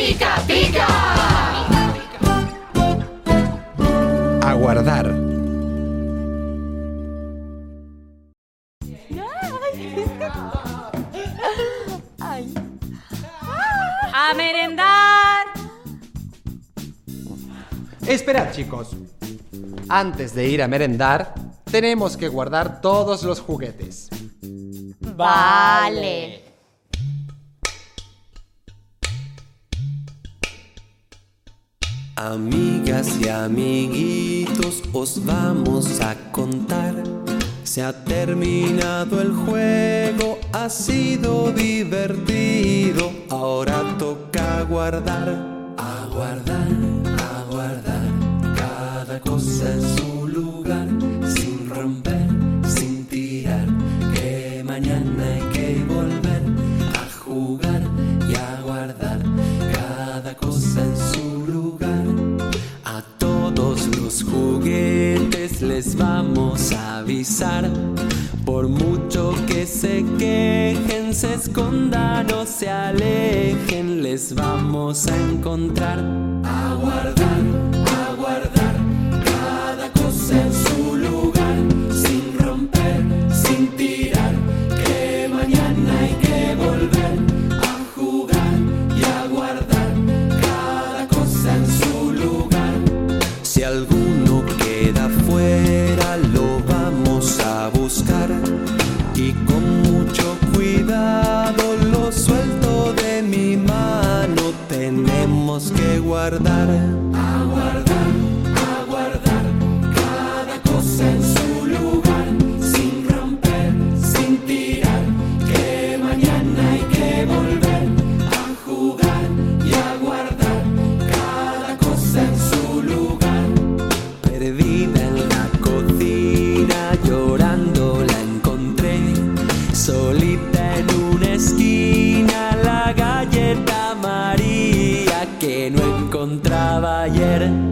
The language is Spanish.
pica, pica. Aguardar. ¡A merendar! Esperad, chicos. Antes de ir a merendar, tenemos que guardar todos los juguetes. Vale. Amigas y amiguitos, os vamos a contar. Se ha terminado el juego, ha sido divertido. Ahora toca guardar, aguardar, aguardar. Cada cosa en su lugar, sin romper, sin tirar. Que mañana hay que volver a jugar y a guardar. Cada cosa en su les vamos a avisar. Por mucho que se quejen, se escondan o se alejen, les vamos a encontrar. A guardar, a guardar, cada cosa en su lugar, sin romper, sin tirar. Que mañana hay que volver a jugar y a guardar cada cosa en su lugar. Si alguno guardar, encontraba.